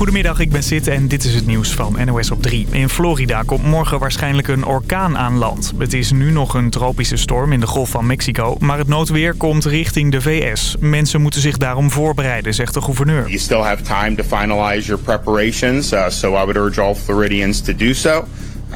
Goedemiddag, ik ben Sid en dit is het nieuws van NOS op 3. In Florida komt morgen waarschijnlijk een orkaan aan land. Het is nu nog een tropische storm in de Golf van Mexico, maar het noodweer komt richting de VS. Mensen moeten zich daarom voorbereiden, zegt de gouverneur. You still have time to finalize your preparations, uh, so I would urge all Floridians to do so.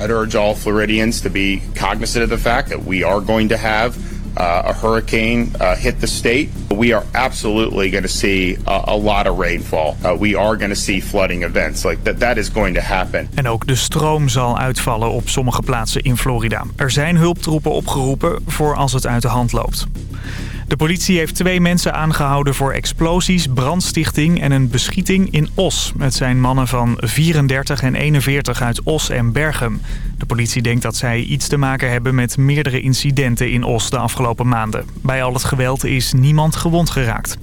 I'd urge all Floridians to be cognizant of the fact that we are going to have uh, a hurricane uh, hit the state. We are absolutely going to see a, a lot of rainfall. Uh, we are going to see flooding events. Like that, that is going to happen. En ook de stroom zal uitvallen op sommige plaatsen in Florida. Er zijn hulptroepen opgeroepen voor als het uit de hand loopt. De politie heeft twee mensen aangehouden voor explosies, brandstichting en een beschieting in Os. Het zijn mannen van 34 en 41 uit Os en Bergen. De politie denkt dat zij iets te maken hebben met meerdere incidenten in Os de afgelopen maanden. Bij al het geweld is niemand gewond geraakt.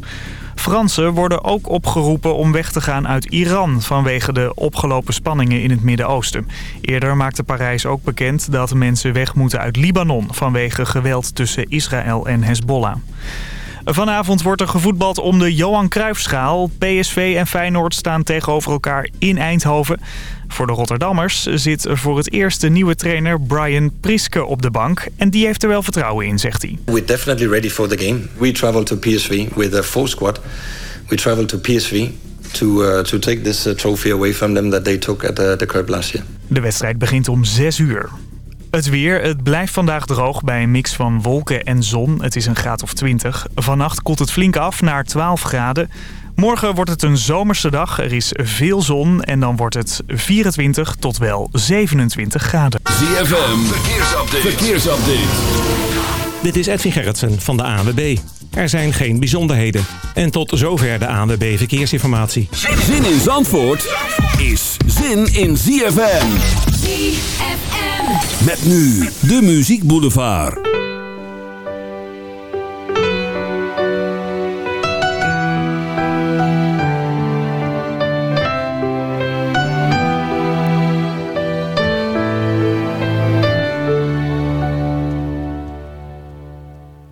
Fransen worden ook opgeroepen om weg te gaan uit Iran vanwege de opgelopen spanningen in het Midden-Oosten. Eerder maakte Parijs ook bekend dat mensen weg moeten uit Libanon vanwege geweld tussen Israël en Hezbollah. Vanavond wordt er gevoetbald om de Johan Cruijffschaal. PSV en Feyenoord staan tegenover elkaar in Eindhoven. Voor de Rotterdammers zit voor het eerst de nieuwe trainer Brian Priske op de bank. En die heeft er wel vertrouwen in, zegt hij. We're definitely ready for the game. We travel to PSV with a full squad. We travel to PSV to, uh, to take this uh, trophy away from them that they took at uh, the cup last year. De wedstrijd begint om 6 uur. Het weer. Het blijft vandaag droog bij een mix van wolken en zon. Het is een graad of 20. Vannacht koelt het flink af naar 12 graden. Morgen wordt het een zomerse dag. Er is veel zon en dan wordt het 24 tot wel 27 graden. ZFM. Verkeersupdate. Verkeersupdate. Dit is Edwin Gerritsen van de ANWB. Er zijn geen bijzonderheden. En tot zover de ANWB Verkeersinformatie. Zin in Zandvoort is zin in ZFM. Met nu de Muziek Boulevard.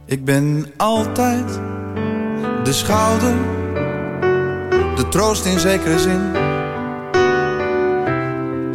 Ik ben altijd de schouder, de troost in zekere zin.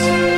us.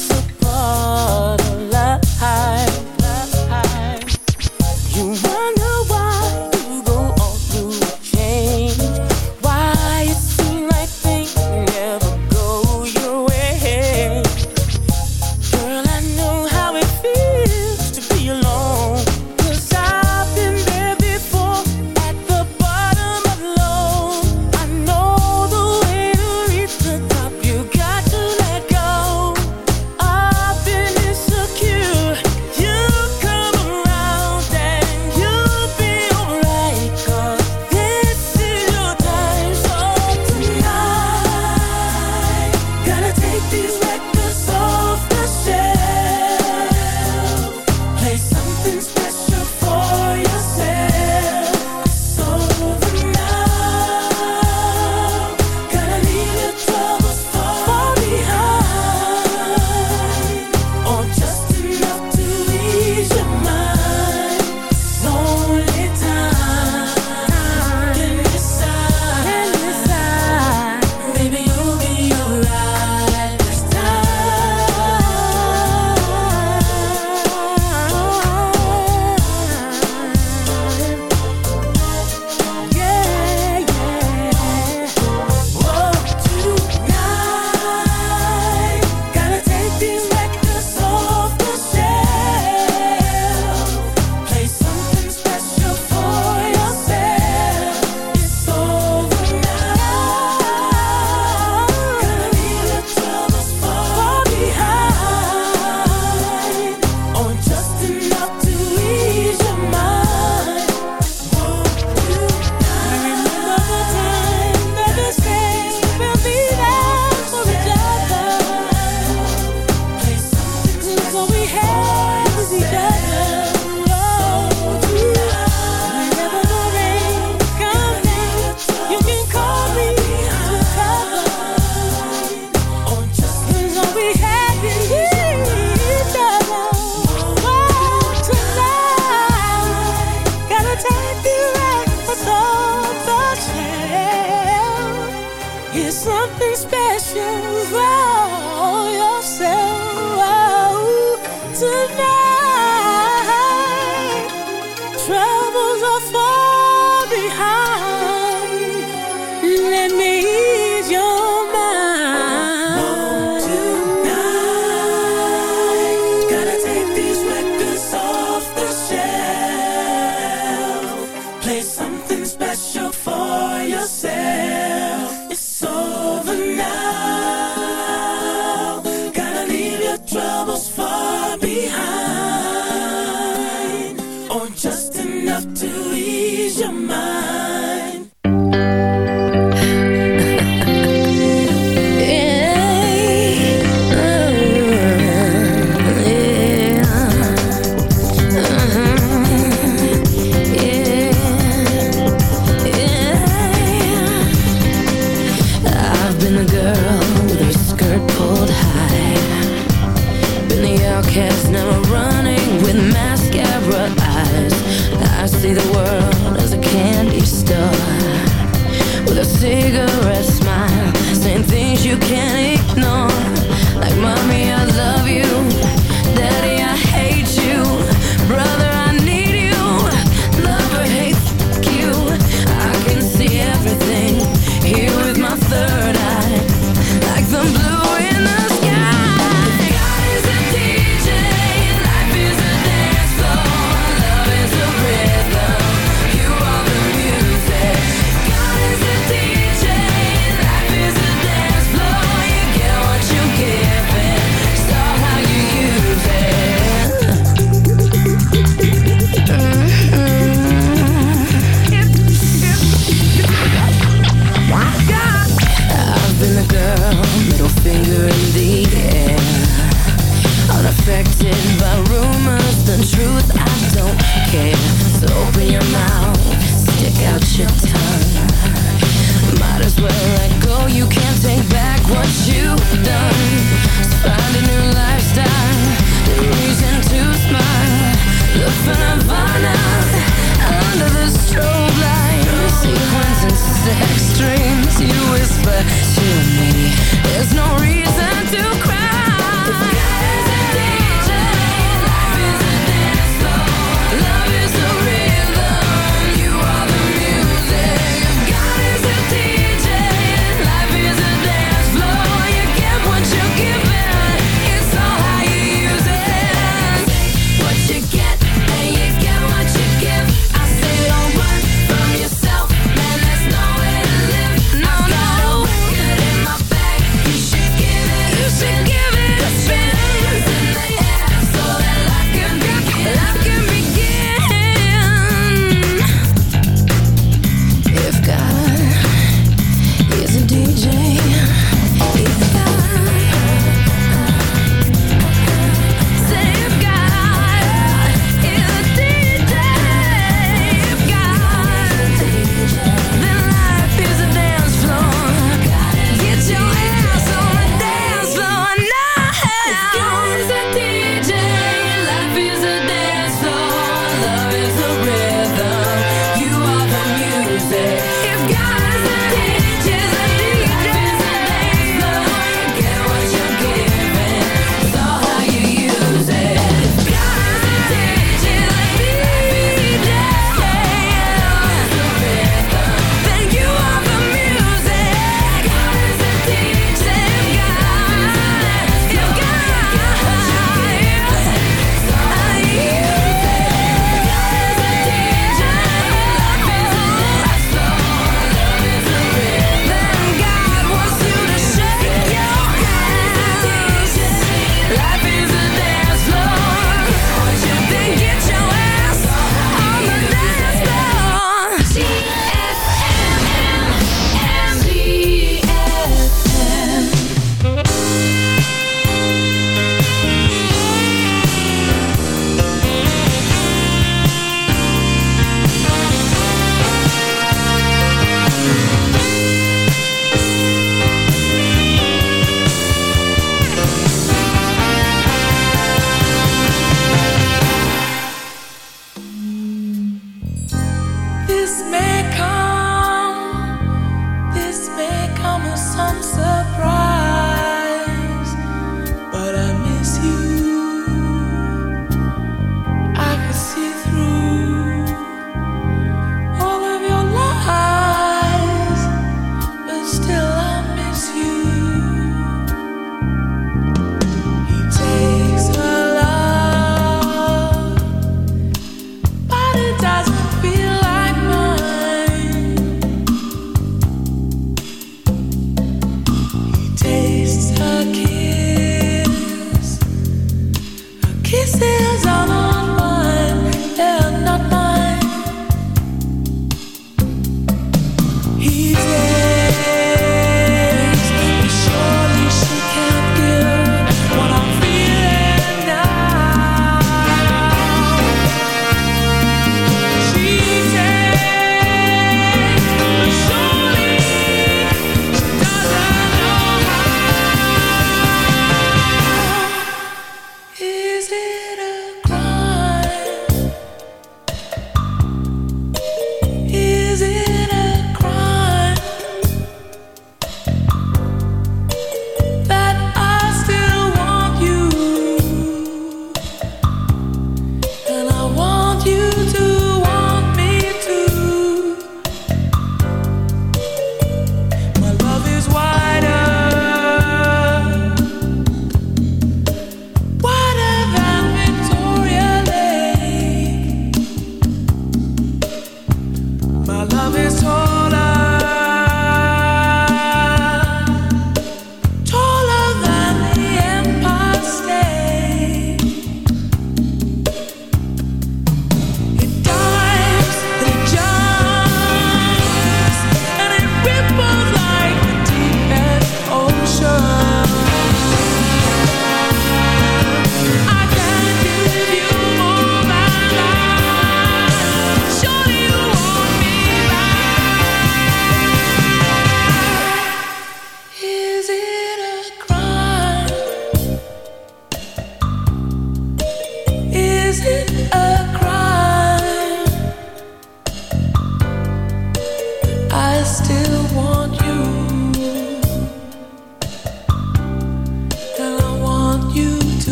fuck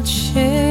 is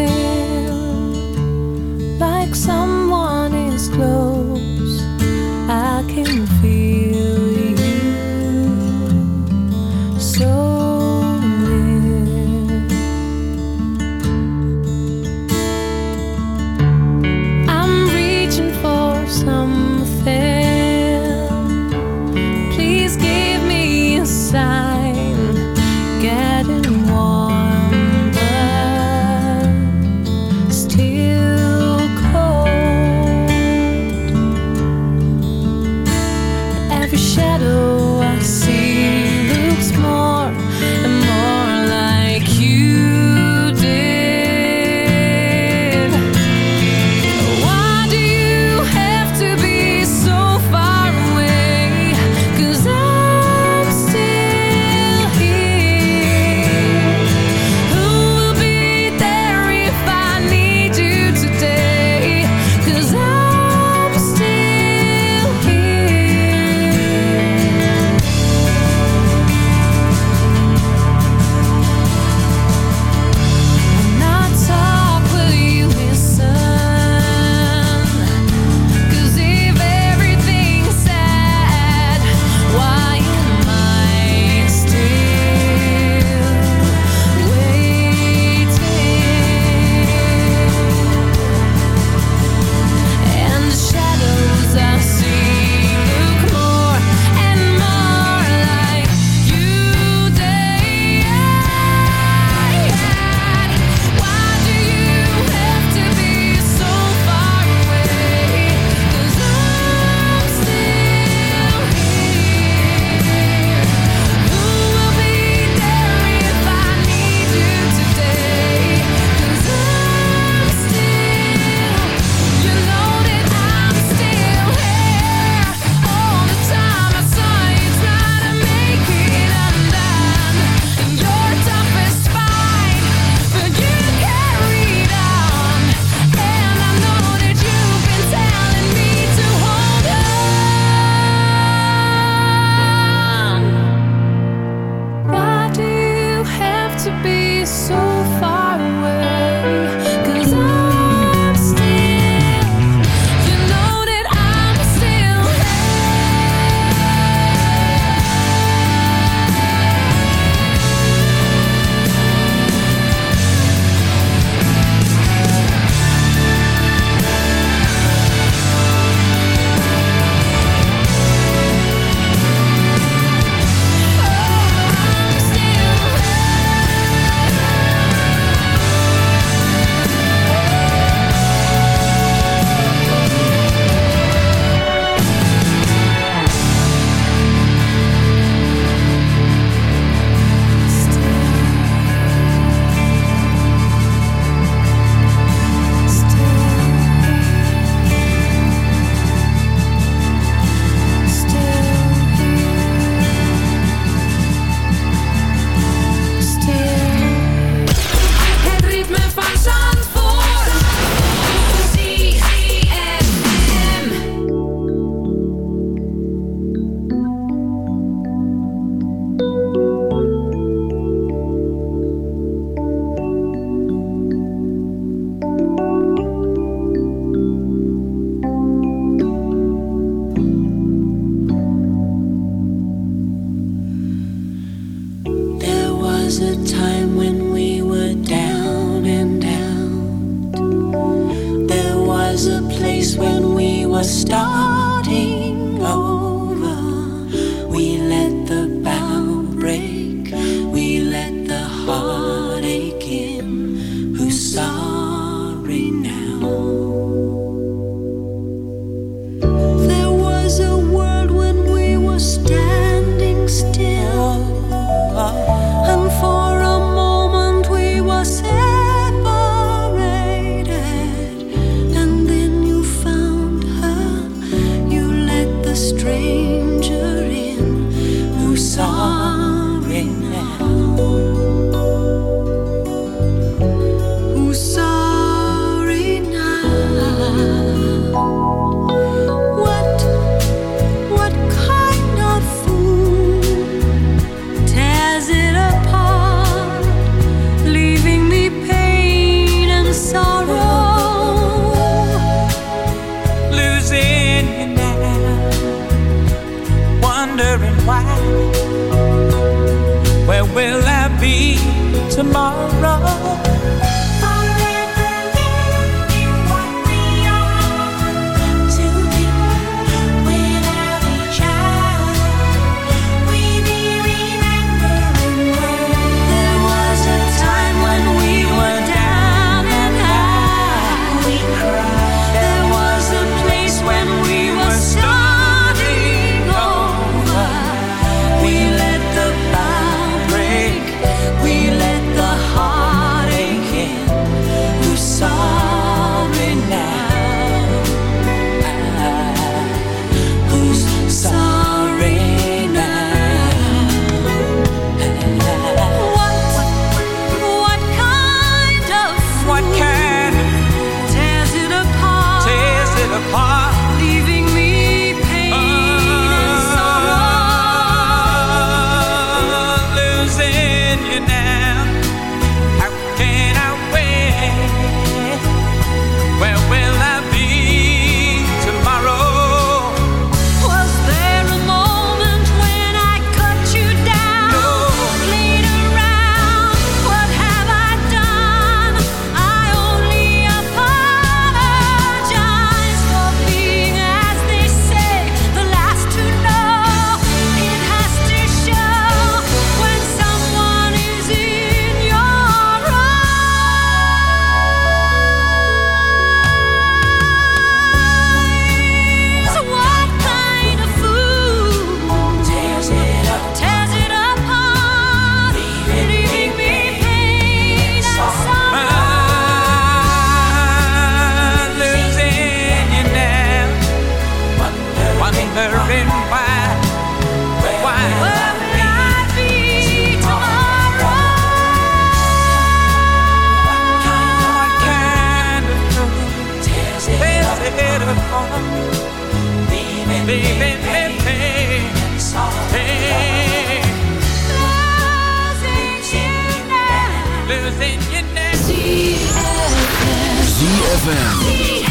ZFM.